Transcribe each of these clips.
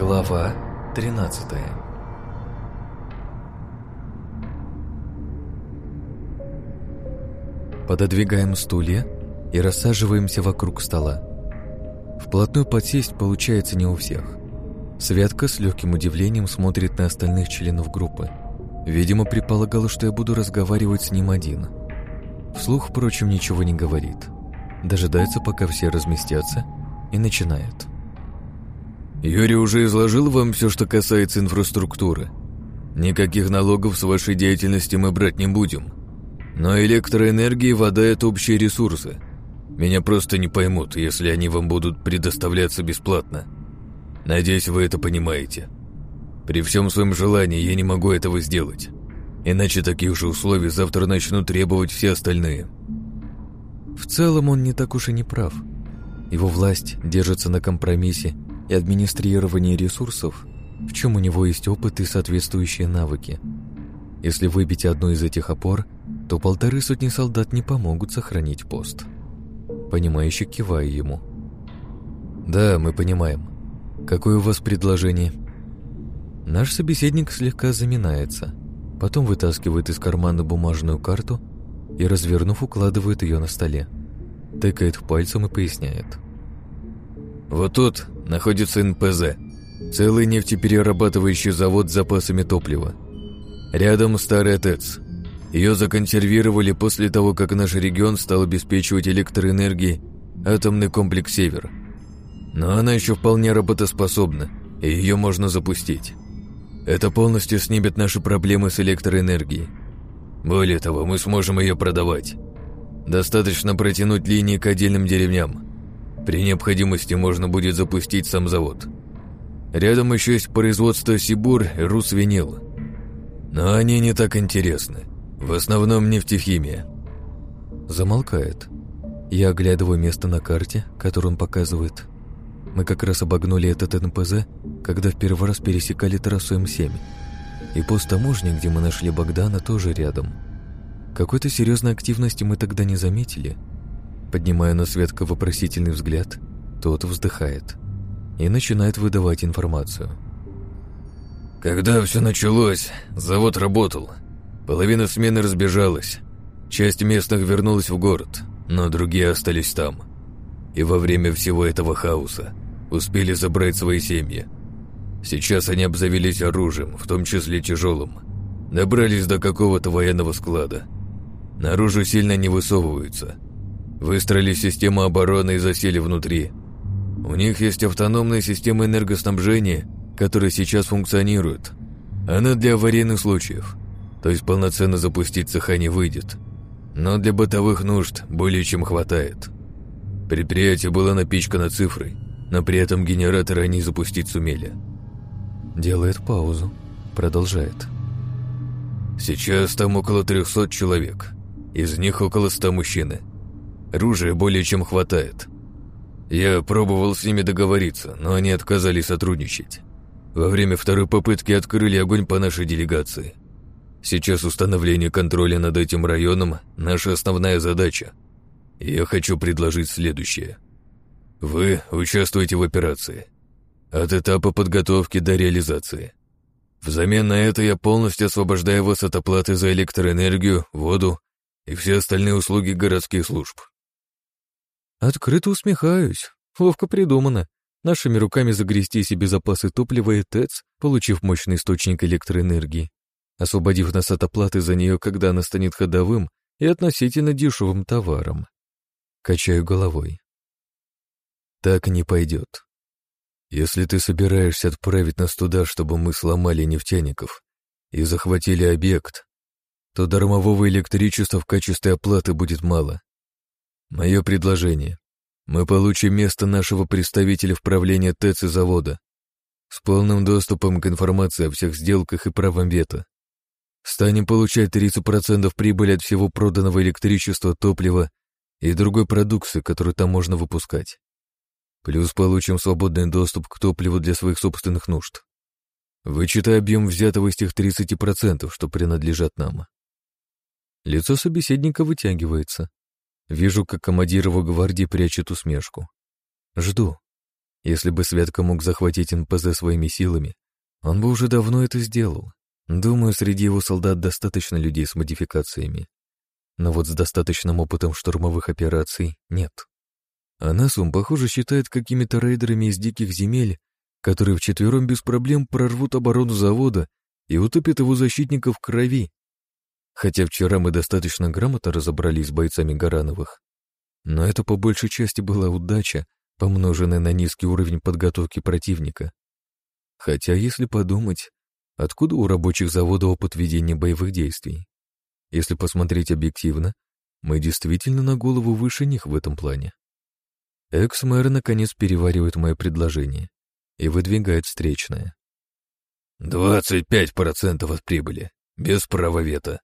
Глава 13 Пододвигаем стулья и рассаживаемся вокруг стола. Вплотную подсесть получается не у всех. Святка с легким удивлением смотрит на остальных членов группы. Видимо, предполагала, что я буду разговаривать с ним один. Вслух, впрочем, ничего не говорит. Дожидается, пока все разместятся, и начинает. Юрий уже изложил вам все, что касается инфраструктуры. Никаких налогов с вашей деятельности мы брать не будем. Но электроэнергия и вода – это общие ресурсы. Меня просто не поймут, если они вам будут предоставляться бесплатно. Надеюсь, вы это понимаете. При всем своем желании я не могу этого сделать. Иначе такие же условия завтра начнут требовать все остальные. В целом он не так уж и не прав. Его власть держится на компромиссе и администрировании ресурсов, в чем у него есть опыт и соответствующие навыки. Если выбить одну из этих опор, то полторы сотни солдат не помогут сохранить пост. Понимающе киваю ему. «Да, мы понимаем. Какое у вас предложение?» Наш собеседник слегка заминается, потом вытаскивает из кармана бумажную карту и, развернув, укладывает ее на столе. Тыкает пальцем и поясняет. «Вот тут находится НПЗ, целый нефтеперерабатывающий завод с запасами топлива. Рядом старая ТЭЦ. Ее законсервировали после того, как наш регион стал обеспечивать электроэнергией атомный комплекс «Север». Но она еще вполне работоспособна, и ее можно запустить. Это полностью снимет наши проблемы с электроэнергией. Более того, мы сможем ее продавать. Достаточно протянуть линии к отдельным деревням. При необходимости можно будет запустить сам завод. Рядом еще есть производство Сибур и Русвинил. Но они не так интересны. В основном нефтехимия. Замолкает. Я оглядываю место на карте, которую он показывает. Мы как раз обогнули этот НПЗ, когда в первый раз пересекали трассу М7. И пост таможни, где мы нашли Богдана, тоже рядом. Какой-то серьезной активности мы тогда не заметили. Поднимая на Светка вопросительный взгляд, тот вздыхает и начинает выдавать информацию. Когда все началось, завод работал. Половина смены разбежалась. Часть местных вернулась в город, но другие остались там. И во время всего этого хаоса успели забрать свои семьи. Сейчас они обзавелись оружием, в том числе тяжелым. Добрались до какого-то военного склада. Наружу сильно не высовываются. Выстроили систему обороны и засели внутри. У них есть автономная система энергоснабжения, которая сейчас функционирует. Она для аварийных случаев, то есть полноценно запустить цеха не выйдет. Но для бытовых нужд более чем хватает. Предприятие было напичкано цифрой, но при этом генераторы они запустить сумели. Делает паузу, продолжает. Сейчас там около 300 человек. Из них около 100 мужчины. Оружия более чем хватает. Я пробовал с ними договориться, но они отказались сотрудничать. Во время второй попытки открыли огонь по нашей делегации. Сейчас установление контроля над этим районом – наша основная задача. Я хочу предложить следующее. Вы участвуете в операции. От этапа подготовки до реализации. Взамен на это я полностью освобождаю вас от оплаты за электроэнергию, воду и все остальные услуги городских служб. Открыто усмехаюсь. Ловко придумано. Нашими руками загрести себе запасы топлива и ТЭЦ, получив мощный источник электроэнергии, освободив нас от оплаты за нее, когда она станет ходовым и относительно дешевым товаром. Качаю головой. Так не пойдет. Если ты собираешься отправить нас туда, чтобы мы сломали нефтяников и захватили объект, то дармового электричества в качестве оплаты будет мало. Мое предложение. Мы получим место нашего представителя в правлении ТЭЦ и завода с полным доступом к информации о всех сделках и правом вето. Станем получать 30% прибыли от всего проданного электричества, топлива и другой продукции, которую там можно выпускать. Плюс получим свободный доступ к топливу для своих собственных нужд. Вычитай объем взятого из тех 30%, что принадлежат нам. Лицо собеседника вытягивается. Вижу, как командир его гвардии прячет усмешку. Жду. Если бы Святка мог захватить НПЗ своими силами, он бы уже давно это сделал. Думаю, среди его солдат достаточно людей с модификациями. Но вот с достаточным опытом штурмовых операций нет. А нас он, похоже, считает какими-то рейдерами из диких земель, которые вчетвером без проблем прорвут оборону завода и утопят его защитников в крови. Хотя вчера мы достаточно грамотно разобрались с бойцами Гарановых. Но это по большей части была удача, помноженная на низкий уровень подготовки противника. Хотя, если подумать, откуда у рабочих завода опыт ведения боевых действий? Если посмотреть объективно, мы действительно на голову выше них в этом плане. Экс-мэр наконец переваривает мое предложение и выдвигает встречное. «Двадцать пять процентов от прибыли, без права вето.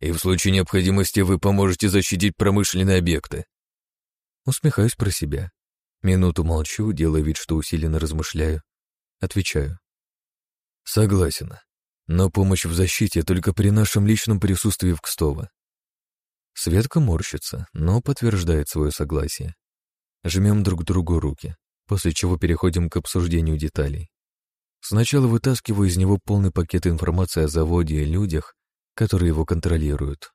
И в случае необходимости вы поможете защитить промышленные объекты». Усмехаюсь про себя. Минуту молчу, делая вид, что усиленно размышляю. Отвечаю. «Согласен. Но помощь в защите только при нашем личном присутствии в Кстово». Светка морщится, но подтверждает свое согласие. Жмем друг другу руки, после чего переходим к обсуждению деталей. Сначала вытаскиваю из него полный пакет информации о заводе и людях, которые его контролируют.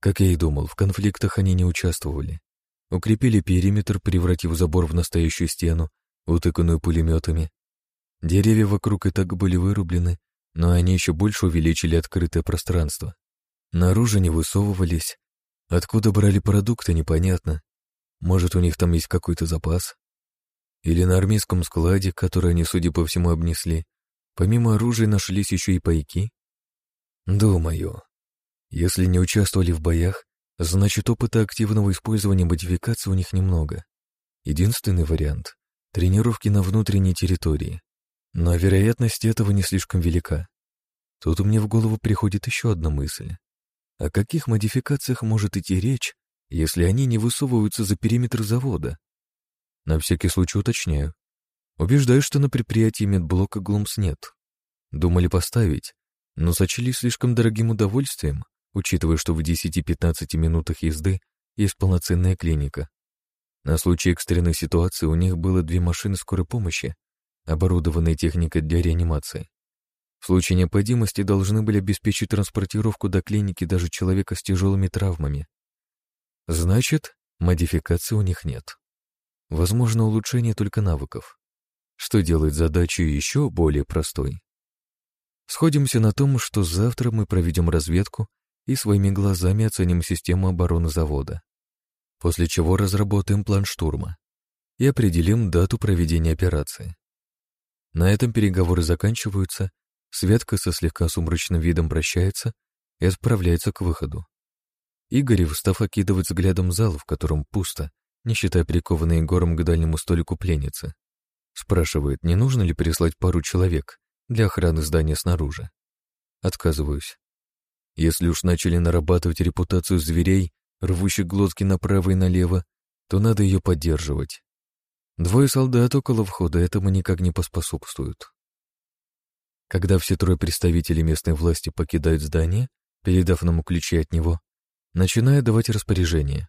Как я и думал, в конфликтах они не участвовали. Укрепили периметр, превратив забор в настоящую стену, утыканную пулеметами. Деревья вокруг и так были вырублены, но они еще больше увеличили открытое пространство. Наружу не высовывались. Откуда брали продукты, непонятно, может, у них там есть какой-то запас? Или на армейском складе, который они, судя по всему, обнесли, помимо оружия нашлись еще и пайки? Думаю, если не участвовали в боях, значит, опыта активного использования модификации у них немного. Единственный вариант — тренировки на внутренней территории. Но вероятность этого не слишком велика. Тут мне в голову приходит еще одна мысль. О каких модификациях может идти речь, если они не высовываются за периметр завода. На всякий случай уточняю. Убеждаю, что на предприятии медблока Глумс нет. Думали поставить, но сочли слишком дорогим удовольствием, учитывая, что в 10-15 минутах езды есть полноценная клиника. На случай экстренной ситуации у них было две машины скорой помощи, оборудованные техникой для реанимации. В случае необходимости должны были обеспечить транспортировку до клиники даже человека с тяжелыми травмами. Значит, модификации у них нет. Возможно, улучшение только навыков, что делает задачу еще более простой. Сходимся на том, что завтра мы проведем разведку и своими глазами оценим систему обороны завода, после чего разработаем план штурма и определим дату проведения операции. На этом переговоры заканчиваются, Светка со слегка сумрачным видом прощается и отправляется к выходу. Игорь, встав, окидывает взглядом зал, в котором пусто, не считая прикованной гором к дальнему столику пленницы. Спрашивает, не нужно ли прислать пару человек для охраны здания снаружи. Отказываюсь. Если уж начали нарабатывать репутацию зверей, рвущих глотки направо и налево, то надо ее поддерживать. Двое солдат около входа этому никак не поспособствуют. Когда все трое представителей местной власти покидают здание, передав нам ключи от него, Начинаю давать распоряжение.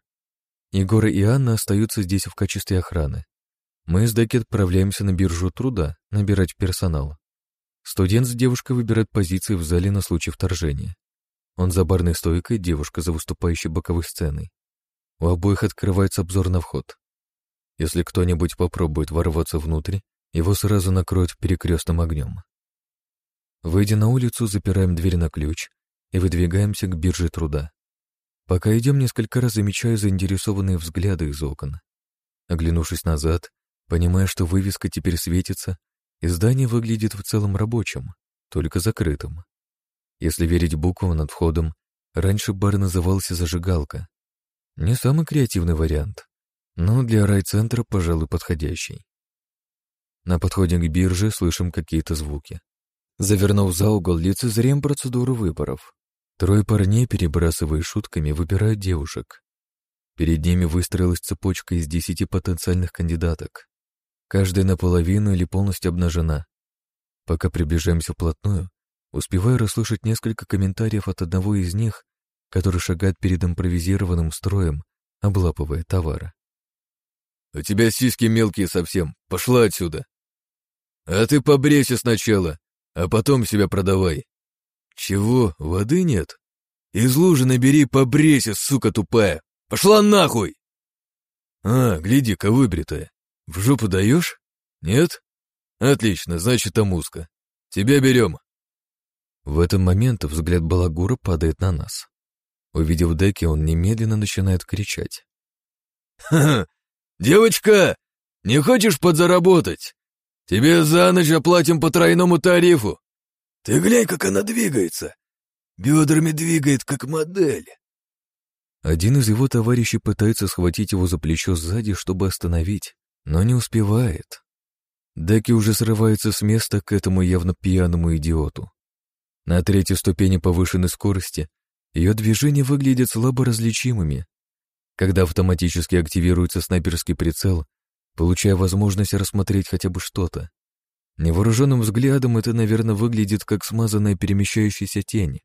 Егор и Анна остаются здесь в качестве охраны. Мы с Деки отправляемся на биржу труда, набирать персонал. Студент с девушкой выбирает позиции в зале на случай вторжения. Он за барной стойкой, девушка за выступающей боковой сценой. У обоих открывается обзор на вход. Если кто-нибудь попробует ворваться внутрь, его сразу накроют перекрестным огнем. Выйдя на улицу, запираем дверь на ключ и выдвигаемся к бирже труда. Пока идем, несколько раз замечаю заинтересованные взгляды из окон. Оглянувшись назад, понимая, что вывеска теперь светится, и здание выглядит в целом рабочим, только закрытым. Если верить буквам над входом, раньше бар назывался «Зажигалка». Не самый креативный вариант, но для райцентра, пожалуй, подходящий. На подходе к бирже слышим какие-то звуки. Завернув за угол, лицезреем процедуру выборов. Трое парней, перебрасывая шутками, выбирают девушек. Перед ними выстроилась цепочка из десяти потенциальных кандидаток. Каждая наполовину или полностью обнажена. Пока приближаемся вплотную, успеваю расслышать несколько комментариев от одного из них, который шагает перед импровизированным строем, облапывая товары. У тебя сиськи мелкие совсем. Пошла отсюда. А ты побрейся сначала, а потом себя продавай. Чего, воды нет? Из лужи набери, побрейся, сука тупая. Пошла нахуй! А, гляди-ка, выбритая. В жопу даешь? Нет? Отлично, значит, там узко. Тебя берем. В этот момент взгляд Балагура падает на нас. Увидев Деки, он немедленно начинает кричать. «Ха-ха! Девочка, не хочешь подзаработать? Тебе за ночь оплатим по тройному тарифу. Ты глянь, как она двигается. Бедрами двигает, как модель». Один из его товарищей пытается схватить его за плечо сзади, чтобы остановить, но не успевает. Деки уже срывается с места к этому явно пьяному идиоту. На третьей ступени повышенной скорости ее движения выглядят слабо различимыми. Когда автоматически активируется снайперский прицел, получая возможность рассмотреть хотя бы что-то. Невооруженным взглядом это, наверное, выглядит как смазанная перемещающаяся тень.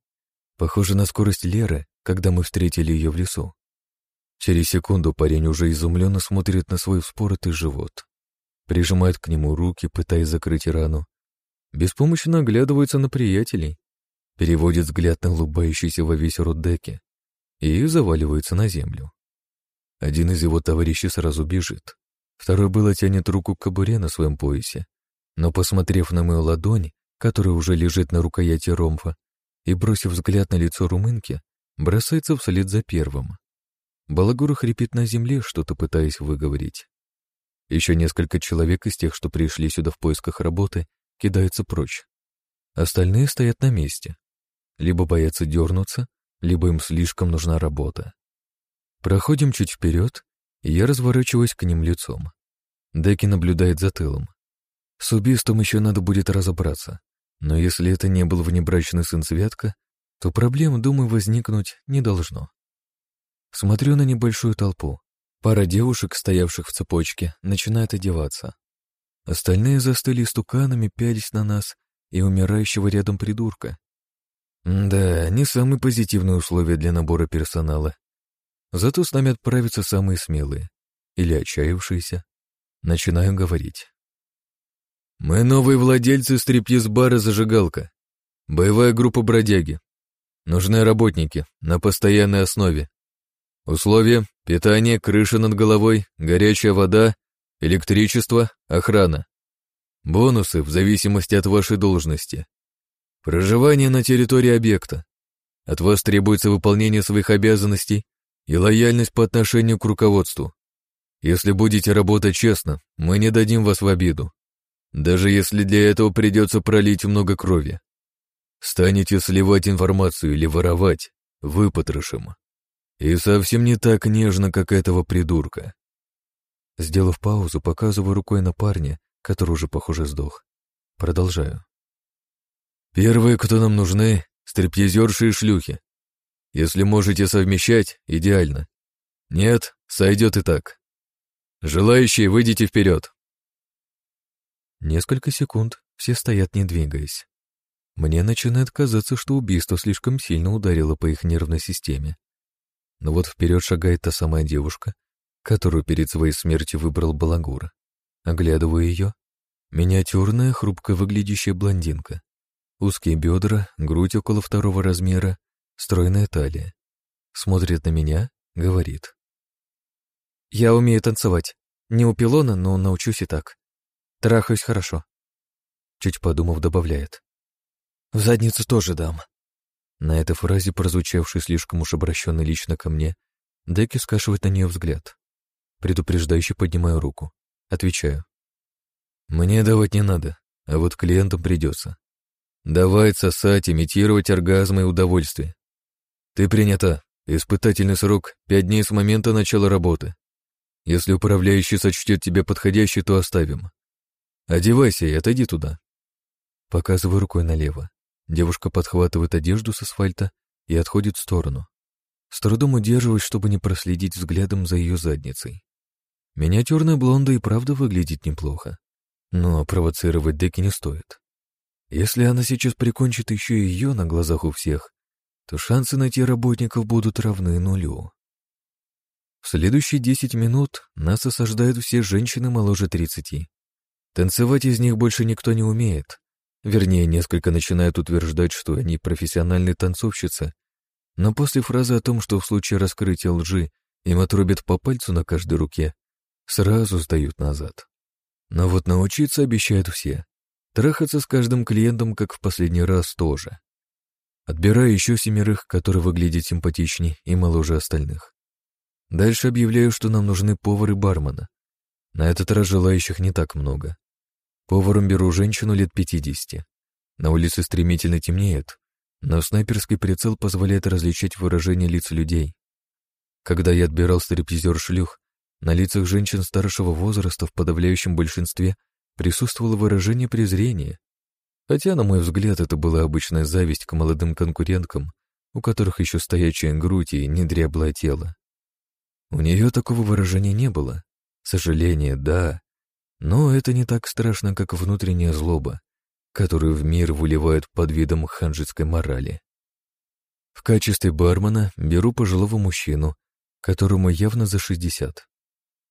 Похоже на скорость Леры, когда мы встретили ее в лесу. Через секунду парень уже изумленно смотрит на свой вспоротый живот. Прижимает к нему руки, пытаясь закрыть рану. Беспомощно оглядывается на приятелей, переводит взгляд на улыбающийся во весь рот деки и заваливается на землю. Один из его товарищей сразу бежит. Второй было тянет руку к кобуре на своем поясе, но, посмотрев на мою ладонь, которая уже лежит на рукояти ромфа, и, бросив взгляд на лицо румынки, бросается вслед за первым. Балагур хрипит на земле, что-то пытаясь выговорить. Еще несколько человек из тех, что пришли сюда в поисках работы, кидаются прочь. Остальные стоят на месте, либо боятся дернуться, либо им слишком нужна работа. Проходим чуть вперед, и я разворачиваюсь к ним лицом. Деки наблюдает за тылом. С убийством еще надо будет разобраться, но если это не был внебрачный сын Святка, то проблем, думаю, возникнуть не должно. Смотрю на небольшую толпу. Пара девушек, стоявших в цепочке, начинает одеваться. Остальные застыли стуканами, пялись на нас и умирающего рядом придурка, да, не самые позитивные условия для набора персонала. Зато с нами отправятся самые смелые или отчаявшиеся. Начинаю говорить. Мы новые владельцы стриптиз-бара «Зажигалка». Боевая группа «Бродяги». Нужны работники на постоянной основе. Условия – питание, крыша над головой, горячая вода, электричество, охрана. Бонусы в зависимости от вашей должности. Проживание на территории объекта. От вас требуется выполнение своих обязанностей и лояльность по отношению к руководству. Если будете работать честно, мы не дадим вас в обиду. Даже если для этого придется пролить много крови. Станете сливать информацию или воровать, выпотрошим. И совсем не так нежно, как этого придурка. Сделав паузу, показываю рукой на парня, который уже, похоже, сдох. Продолжаю. Первые, кто нам нужны, стриптизерши и шлюхи. Если можете совмещать, идеально. Нет, сойдет и так. Желающие, выйдите вперед. Несколько секунд все стоят, не двигаясь. Мне начинает казаться, что убийство слишком сильно ударило по их нервной системе. Но вот вперед шагает та самая девушка, которую перед своей смертью выбрал Балагур. Оглядываю ее. Миниатюрная, хрупко выглядящая блондинка. Узкие бедра, грудь около второго размера, стройная талия. Смотрит на меня, говорит. «Я умею танцевать. Не у пилона, но научусь и так. Трахаюсь хорошо». Чуть подумав, добавляет. «В задницу тоже дам». На этой фразе, прозвучавшей слишком уж обращенной лично ко мне, Деки скашивает на нее взгляд. Предупреждающе поднимаю руку. Отвечаю. «Мне давать не надо, а вот клиентам придется. Давай сосать, имитировать оргазм и удовольствие. Ты принята. Испытательный срок — пять дней с момента начала работы. Если управляющий сочтет тебя подходящей, то оставим. Одевайся и отойди туда. Показываю рукой налево. Девушка подхватывает одежду с асфальта и отходит в сторону. С трудом удерживаюсь, чтобы не проследить взглядом за ее задницей. Миниатюрная блонда и правда выглядит неплохо. Но провоцировать Деки не стоит. Если она сейчас прикончит еще и ее на глазах у всех, то шансы найти работников будут равны нулю. В следующие десять минут нас осаждают все женщины моложе тридцати. Танцевать из них больше никто не умеет. Вернее, несколько начинают утверждать, что они профессиональные танцовщицы, но после фразы о том, что в случае раскрытия лжи им отрубят по пальцу на каждой руке, сразу сдают назад. Но вот научиться обещают все. Трахаться с каждым клиентом, как в последний раз, тоже. Отбираю еще семерых, которые выглядят симпатичнее и моложе остальных. Дальше объявляю, что нам нужны повар и бармена. На этот раз желающих не так много. Поваром беру женщину лет 50. На улице стремительно темнеет, но снайперский прицел позволяет различать выражение лиц людей. Когда я отбирал стриптизер шлюх, на лицах женщин старшего возраста в подавляющем большинстве присутствовало выражение презрения. Хотя, на мой взгляд, это была обычная зависть к молодым конкуренткам, у которых еще стоячая грудь и недряблое тело. У нее такого выражения не было. Сожаление, да, но это не так страшно, как внутренняя злоба, которую в мир выливают под видом ханжеской морали. В качестве бармена беру пожилого мужчину, которому явно за 60.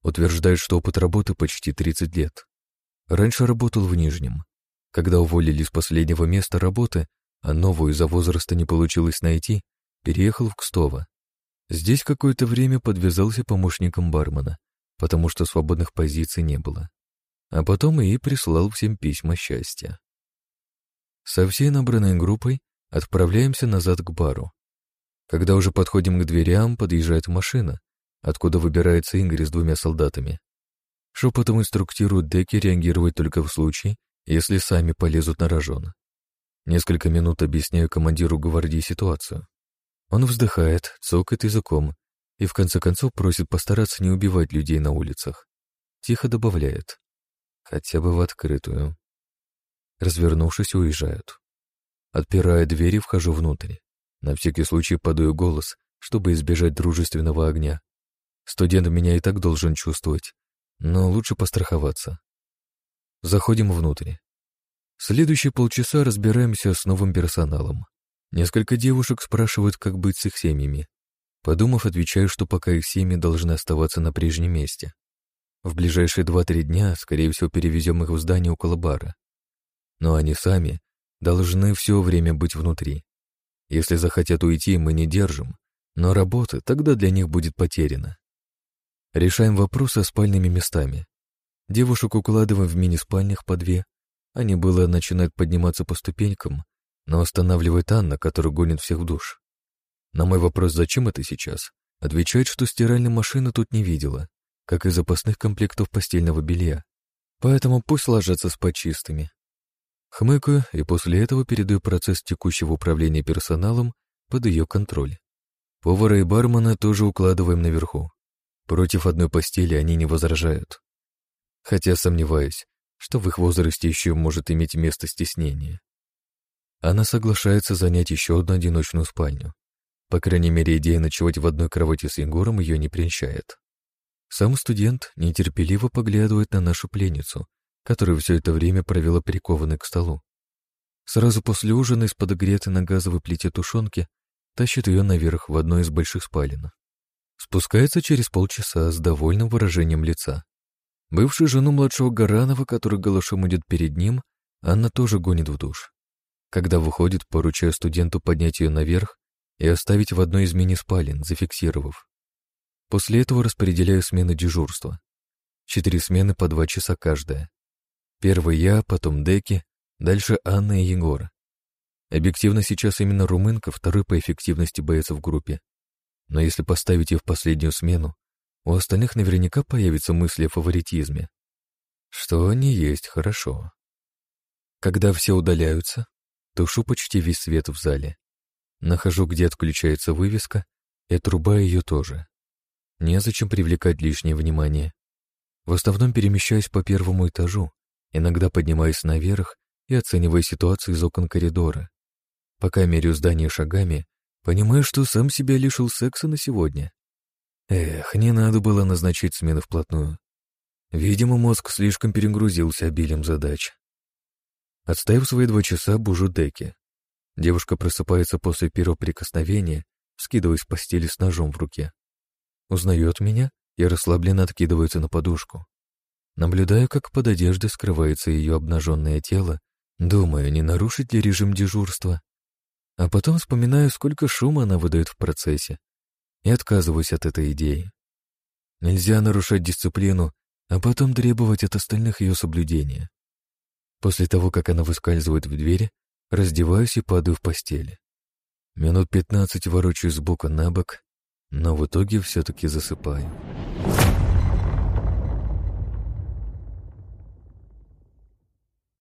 Утверждает, что опыт работы почти 30 лет. Раньше работал в Нижнем. Когда уволили с последнего места работы, а новую из-за возраста не получилось найти, переехал в Кстово. Здесь какое-то время подвязался помощником бармена, потому что свободных позиций не было а потом и прислал всем письма счастья. Со всей набранной группой отправляемся назад к бару. Когда уже подходим к дверям, подъезжает машина, откуда выбирается Ингрид с двумя солдатами. Шепотом инструктируют деки реагировать только в случае, если сами полезут на рожон. Несколько минут объясняю командиру гвардии ситуацию. Он вздыхает, цокает языком и в конце концов просит постараться не убивать людей на улицах. Тихо добавляет. Хотя бы в открытую. Развернувшись, уезжают. Отпирая двери, вхожу внутрь. На всякий случай подаю голос, чтобы избежать дружественного огня. Студент меня и так должен чувствовать, но лучше постраховаться. Заходим внутрь. Следующие полчаса разбираемся с новым персоналом. Несколько девушек спрашивают, как быть с их семьями. Подумав, отвечаю, что пока их семьи должны оставаться на прежнем месте. В ближайшие два-три дня, скорее всего, перевезем их в здание около бара. Но они сами должны все время быть внутри. Если захотят уйти, мы не держим, но работа тогда для них будет потеряна. Решаем вопрос со спальными местами. Девушек укладываем в мини-спальнях по две. Они было начинают подниматься по ступенькам, но останавливает Анна, которая гонит всех в душ. На мой вопрос, зачем это сейчас, отвечает, что стиральной машины тут не видела как и запасных комплектов постельного белья. Поэтому пусть ложатся спать чистыми. Хмыкаю и после этого передаю процесс текущего управления персоналом под ее контроль. Повара и бармена тоже укладываем наверху. Против одной постели они не возражают. Хотя сомневаюсь, что в их возрасте еще может иметь место стеснение. Она соглашается занять еще одну одиночную спальню. По крайней мере, идея ночевать в одной кровати с Егором ее не прельщает. Сам студент нетерпеливо поглядывает на нашу пленницу, которая все это время провела прикованной к столу. Сразу после ужина из подогретой на газовой плите тушенки тащит ее наверх в одной из больших спален. Спускается через полчаса с довольным выражением лица. Бывшую жену младшего Гаранова, который голышом идет перед ним, Анна тоже гонит в душ. Когда выходит, поручаю студенту поднять ее наверх и оставить в одной из мини-спален, зафиксировав. После этого распределяю смены дежурства. Четыре смены по два часа каждая. Первый я, потом Деки, дальше Анна и Егор. Объективно сейчас именно румынка второй по эффективности боец в группе. Но если поставить ее в последнюю смену, у остальных наверняка появятся мысли о фаворитизме. Что не есть хорошо. Когда все удаляются, тушу почти весь свет в зале. Нахожу, где отключается вывеска, и отрубаю ее тоже. Незачем привлекать лишнее внимание. В основном перемещаюсь по первому этажу, иногда поднимаюсь наверх и оценивая ситуацию из окон коридора. Пока меряю здание шагами, понимаю, что сам себя лишил секса на сегодня. Эх, не надо было назначить смену вплотную. Видимо, мозг слишком перегрузился обилием задач. Отставив свои два часа, бужу Деки. Девушка просыпается после первого прикосновения, скидываясь с постели с ножом в руке. Узнает меня и расслабленно откидывается на подушку. Наблюдаю, как под одеждой скрывается ее обнаженное тело, думаю, не нарушить ли режим дежурства. А потом вспоминаю, сколько шума она выдает в процессе, и отказываюсь от этой идеи. Нельзя нарушать дисциплину, а потом требовать от остальных ее соблюдения. После того, как она выскальзывает в двери, раздеваюсь и падаю в постели. Минут пятнадцать ворочаюсь сбоку на бок, но в итоге все-таки засыпаю.